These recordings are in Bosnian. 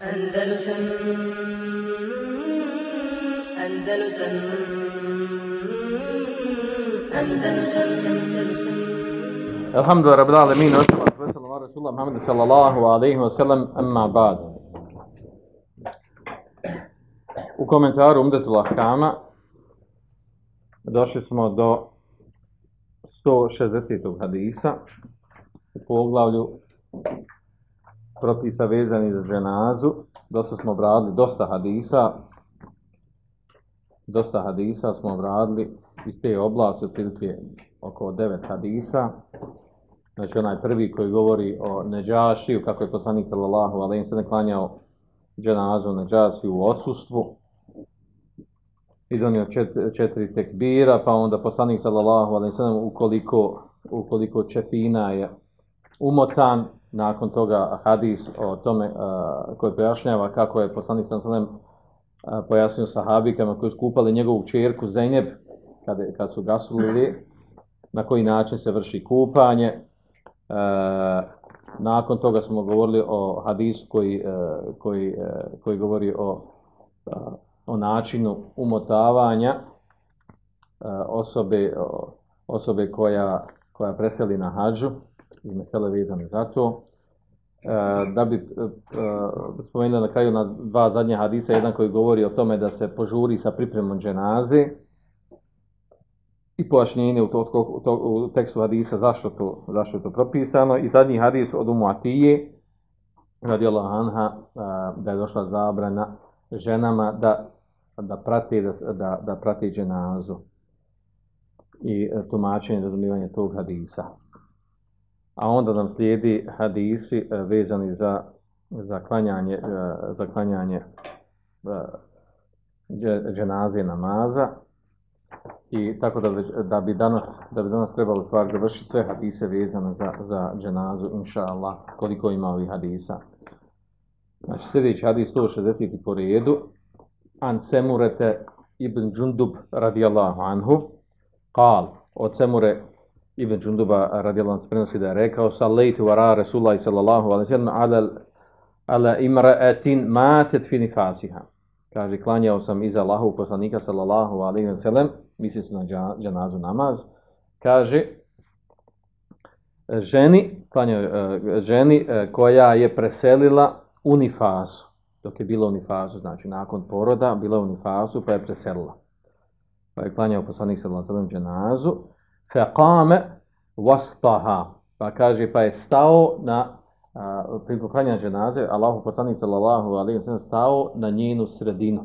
Andalusam Andalusam Andalusam Andalusam Alhamdulillah rabbil alamin wa sallallahu wa sallam ala rasulullah Muhammad sallallahu alaihi wa sallam amma ba'd. U komentaru Umdetul Ahkama došli smo do 160. hadisa u poglavlju propisa vezani za ženazu. Dosta smo obradili dosta hadisa. Dosta hadisa smo obradili iz te oblasti, otprilike oko devet hadisa. Znači onaj prvi koji govori o Neđašiju, kako je poslanik sallallahu alaihi sallam klanjao dženazu Neđašiju u odsustvu. I donio čet, četiri tekbira, pa onda poslanik sallallahu alaihi sallam ukoliko, ukoliko čefina je umotan, nakon toga hadis o tome uh, koji pojašnjava kako je poslanik sallallahu sam pojasnio sahabikama koji skupali njegovu čerku Zeynep, kad, kad su gasulili, na koji način se vrši kupanje. E, nakon toga smo govorili o hadisu koji, e, koji, e, koji govori o, o načinu umotavanja e, osobe, osobe koja, koja preseli na hađu i mesele vezane za to. E, da bi e, e spomenuli na kraju na dva zadnje hadisa, jedan koji govori o tome da se požuri sa pripremom dženaze, i pojašnjenje u, to, u, to, u tekstu hadisa zašto to, zašto je to propisano. I zadnji hadis od Umu Atije, radi Allah Anha, e, da je došla zabrana ženama da, da prate, da, da, da prate dženazu i e, tumačenje, razumivanje tog hadisa. A onda nam slijedi hadisi e, vezani za zaklanjanje, e, zaklanjanje e, dženaze namaza i tako da, da bi danas da bi danas trebalo stvar završiti sve hadise vezane za, za dženazu, inša Allah, koliko ima ovih hadisa. Znači, sljedeći hadis 160. po redu, an semurete ibn Džundub radijallahu anhu, qal od semure ibn Džunduba radijallahu anhu prenosi da je rekao, sallajtu vara Rasulullah sallallahu alaihi sallam ala, ala imra'atin matet finifasiha kaže, klanjao sam iza Allahu poslanika sallallahu alaihi wa sallam, misli se na džanazu namaz, kaže, ženi, klanjao, eh, ženi eh, koja je preselila u nifasu, dok je bila u nifasu, znači nakon poroda, bila u nifasu, pa je preselila. Pa je klanjao poslanik sallallahu alaihi wa sallam džanazu, fe kame vastaha, pa kaže, pa je stao na pri poklanjanju dženaze, Allahu poslanik sallallahu alejhi ve sellem stao na njenu sredinu,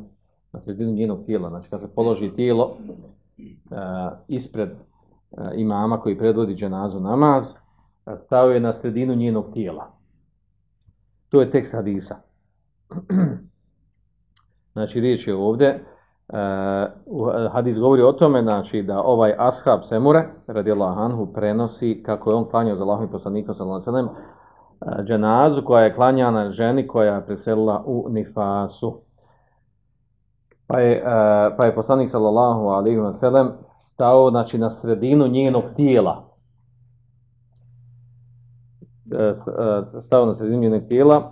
na sredinu njenog tijela, znači kad se položi tijelo a, ispred a, imama koji predvodi dženazu namaz, a, stao je na sredinu njenog tijela. To je tekst hadisa. znači riječ je ovdje, uh, hadis govori o tome znači da ovaj ashab Semure radijallahu anhu prenosi kako je on klanjao za Allahom poslanika sallallahu alejhi ve sellem eh, dženazu koja je klanjana ženi koja je preselila u nifasu. Pa je, eh, pa je poslanik sallallahu alaihi wa sallam stao znači, na sredinu njenog tijela. Stao na sredinu njenog tijela,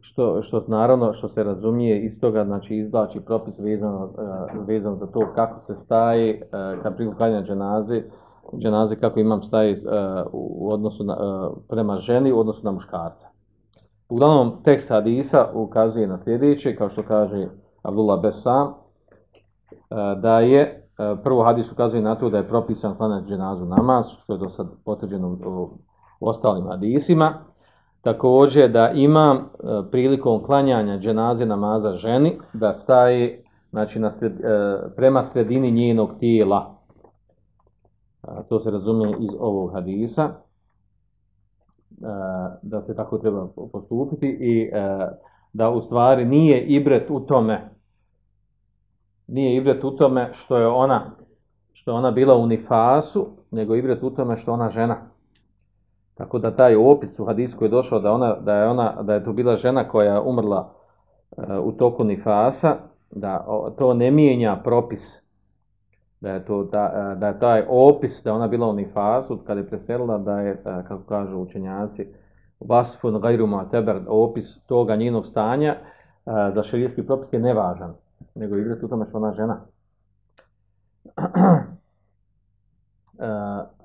što, što naravno što se razumije iz toga, znači izvlači propis vezan, eh, vezan za to kako se staje eh, kad prikupljanja dženaze, dženaze kako imam staje eh, u odnosu na, prema ženi u odnosu na muškarca. Uglavnom, tekst hadisa ukazuje na sljedeće, kao što kaže Abdullah Besam, da je, prvo hadis ukazuje na to da je propisan klanat dženazu namaz, što je do sad potvrđeno u, u ostalim hadisima. Također da imam e, prilikom klanjanja dženaze namaza ženi, da staje znači, na sred, e, prema sredini njenog tijela, A, to se razumije iz ovog hadisa, da se tako treba postupiti i da u stvari nije ibret u tome, nije ibret u tome što je ona što ona bila u nifasu, nego ibret u tome što ona žena. Tako da taj opis u hadisku je došao da, ona, da, je ona, da je to bila žena koja je umrla e, u toku nifasa, da to ne mijenja propis da je to da, e, da je taj opis da ona bila u nifasu kad je preselila da je e, kako kažu učenjaci vasfun gajru mu'teber, opis toga njenog stanja, a, za šerijski propis je nevažan, nego igra tu tome što ona žena. A,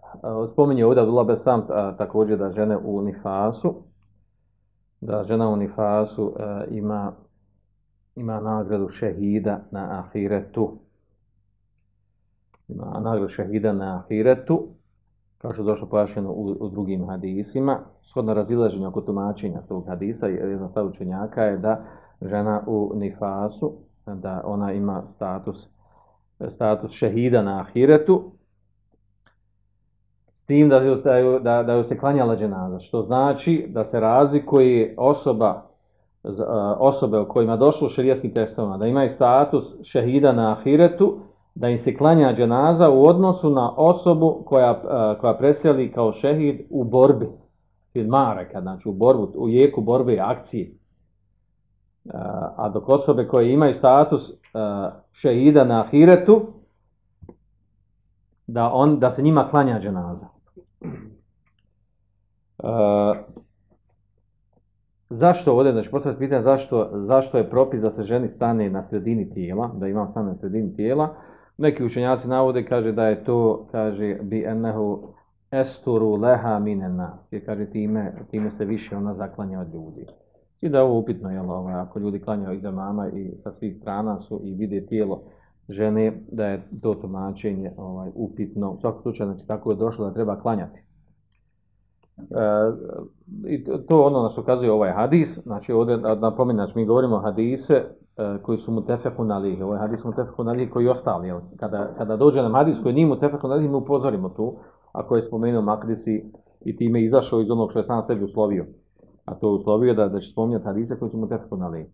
spominje ovdje Abdullah Besam također da žene u nifasu, da žena u nifasu a, ima ima nagradu šehida na ahiretu. Ima nagradu šehida na ahiretu, kao što je došlo pojašnjeno u, u drugim hadisima. Shodno razilaženje oko tumačenja tog hadisa, jedan stav učenjaka je da žena u nifasu, da ona ima status, status šehida na ahiretu, s tim da, da, da, da se klanjala dženaza, što znači da se razlikuje osoba osobe o kojima došlo u šerijskim testovima, da imaju status šehida na ahiretu, da im se klanja dženaza u odnosu na osobu koja, koja preseli kao šehid u borbi, ili znači u borbu, u jeku borbe i akcije. A dok osobe koje imaju status šehida na ahiretu, da, on, da se njima klanja dženaza. Zašto ovdje, znači postavljati pitanje zašto, zašto je propis da se ženi stane na sredini tijela, da imam stane na sredini tijela. Neki učenjaci navode, kaže da je to, kaže, bi enehu esturu leha minena, jer kaže time, time se više ona zaklanja od ljudi. I da je ovo upitno, jel, ovaj, ako ljudi klanjaju iza mama i sa svih strana su i vide tijelo žene, da je to tumačenje ovaj, upitno. U svakom slučaju, znači tako je došlo da treba klanjati. E, I to ono nas što ovaj hadis, znači ovdje napominjem, znači mi govorimo hadise e, koji su mutefeku na lihi, ovaj hadis mutefeku na lihi koji ostali, jel? Kada, kada dođe nam hadis koji nije mutefeku na lihi, mi upozorimo tu, ako je spomenuo Makrisi i time izašao iz onog što je sam sebi uslovio, a to je uslovio da, da će spominjati hadise koji su mutefeku na lihi.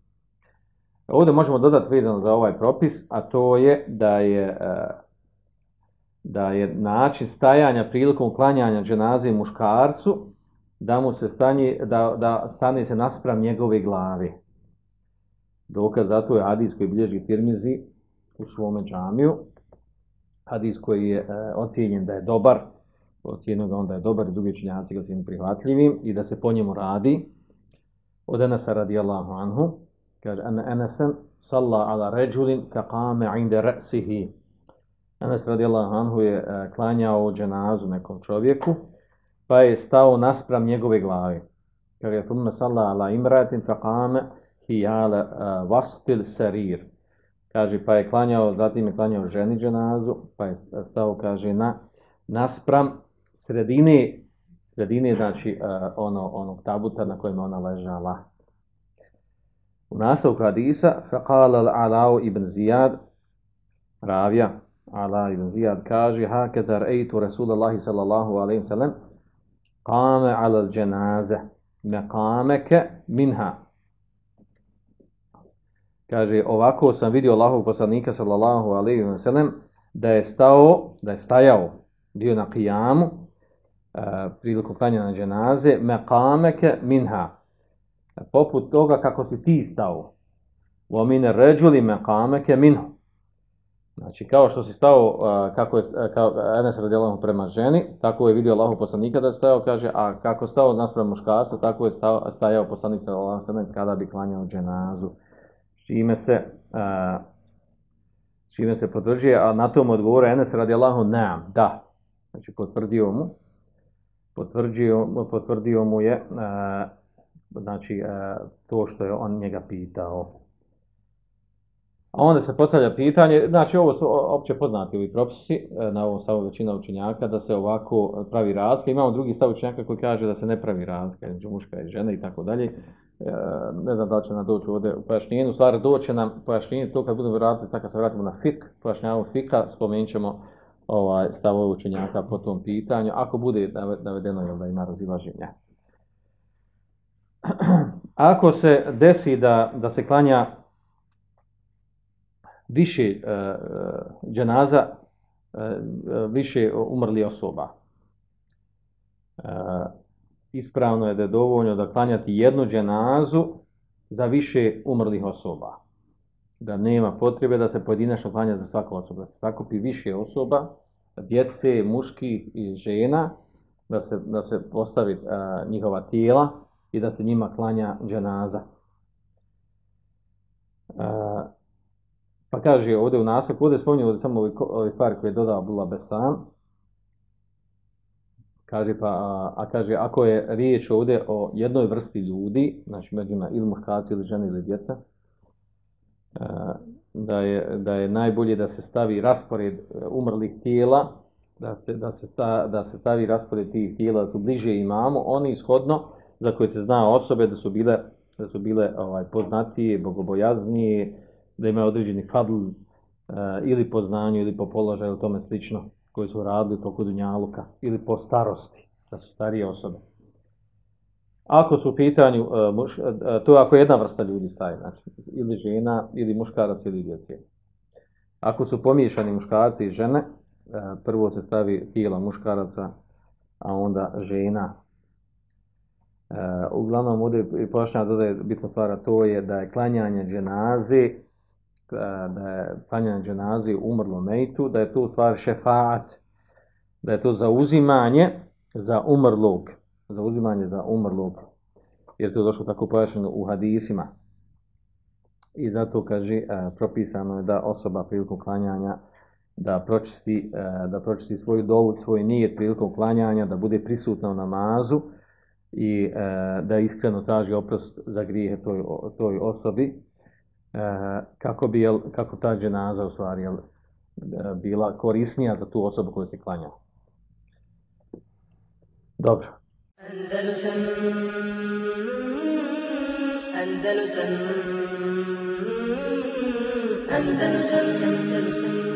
Ovdje možemo dodati vezano za ovaj propis, a to je da je e, da je način stajanja prilikom klanjanja dženaze muškarcu da mu se stanje, da, da stane se naspram njegove glave. Dokaz za to je hadis koji bilježi Tirmizi u svome džamiju. Hadis koji je e, ocijenjen da je dobar, ocijenio ga onda je dobar i drugi činjaci ga ocijenjen prihvatljivim i da se po njemu radi. Od Enesa radijallahu anhu, kaže, Enesen salla ala ređulin faqama inda inde. Anas radijallahu anhu je uh, klanjao dženazu nekom čovjeku, pa je stao naspram njegove glave. Kaže je thumme salla ala imratin faqame ala uh, e, vastil sarir. Kaže, pa je klanjao, zatim je klanjao ženi dženazu, pa je stao, kaže, na naspram sredine, sredine, znači, uh, ono, onog tabuta na kojem ona ležala. U nastavku hadisa, faqala al-Alao ibn Zijad, ravija, Ala ibn Zijad kaže hakeza rejtu Rasulullahi sallallahu alaihi sallam kame ala dženaze mekameke minha. Kaže ovako sam vidio Allahog poslanika sallallahu alaihi wa sallam da je stao, da je stajao bio na kijamu uh, eh, prilikom klanja na dženaze mekameke minha poput toga kako si ti stao wa min ređuli maqamaka minhu Znači, kao što si stao, kako je, kao Enes radijalahu prema ženi, tako je vidio Allahu poslanika da je stao, kaže, a kako stao naspram muškarca, tako je stao, stajao poslanik sa Allahom kada bi klanjao dženazu. Čime se, uh, čime se potvrđuje, a na tom odgovore Enes radijalahu neam, da. Znači, potvrdio mu, potvrdio, potvrdio mu je, uh, znači, e, to što je on njega pitao. A onda se postavlja pitanje, znači ovo su opće poznati ovi propisi, e, na ovom stavu većina učenjaka, da se ovako pravi razlika. Imamo drugi stav učenjaka koji kaže da se ne pravi razlika između muška i žene i tako dalje. E, ne znam da li će nam doći ovdje u pojašnjenju. Stvari doće nam pojašnjenje to kad budemo vratiti, tako se vratimo na fik, pojašnjavamo fika, spomenut ćemo ovaj, stav učenjaka po tom pitanju, ako bude navedeno jel, da ima razilaženja. Ako se desi da, da se klanja više e, e dženaza, e, e više umrli osoba. E, ispravno je da je dovoljno da klanjati jednu dženazu za više umrlih osoba. Da nema potrebe da se pojedinačno klanja za svaku osobu. Da se sakupi više osoba, djece, muški i žena, da se, da se postavi a, njihova tijela i da se njima klanja dženaza. E, pa kaže ovdje u nastavku, ovdje spominje samo ove, ove stvari koje je dodao Abdullah Besan, kaže pa, a, a kaže, ako je riječ ovdje o jednoj vrsti ljudi, znači među njima ili muškarci ili žene ili djeca, a, da je, da je najbolje da se stavi raspored e, umrlih tijela, da se, da se, sta, da se stavi raspored tih tijela, da su bliže imamo, oni ishodno, za koje se zna osobe da su bile, da su bile ovaj, poznatije, bogobojaznije, da imaju određeni fadl uh, ili po znanju ili po položaju, tome slično koji su radili toku Dunjaluka ili po starosti, da su starije osobe. Ako su u pitanju, uh, muš, uh, to je ako jedna vrsta ljudi staje, znači ili žena, ili muškarac, ili djece. Ako su pomiješani muškarci i žene, uh, prvo se stavi tijela muškaraca, a onda žena. Uh, uglavnom, ovdje i pošnja dodaje bitna stvara, to je da je klanjanje dženaze, eh, da je klanjanje dženaze umrlo mejtu, da je to u stvari da je to zauzimanje za umrlog, zauzimanje za umrlog, jer to je došlo tako pojašnjeno u hadisima. I zato kaže, eh, propisano je da osoba prilikom klanjanja da pročisti, da pročisti svoju dovu, svoj nijet prilikom klanjanja, da bude prisutna u namazu i e, da iskreno traži oprost za grijehe toj, toj osobi, e, kako bi jel, kako ta dženaza u stvari jel, e, bila korisnija za tu osobu koju se klanja. Dobro. Andalusam Andalusam Andalusam Andalusam